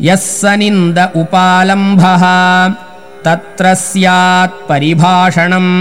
यः स निन्द उपालम्भः तत्र स्यात् परिभाषणम्।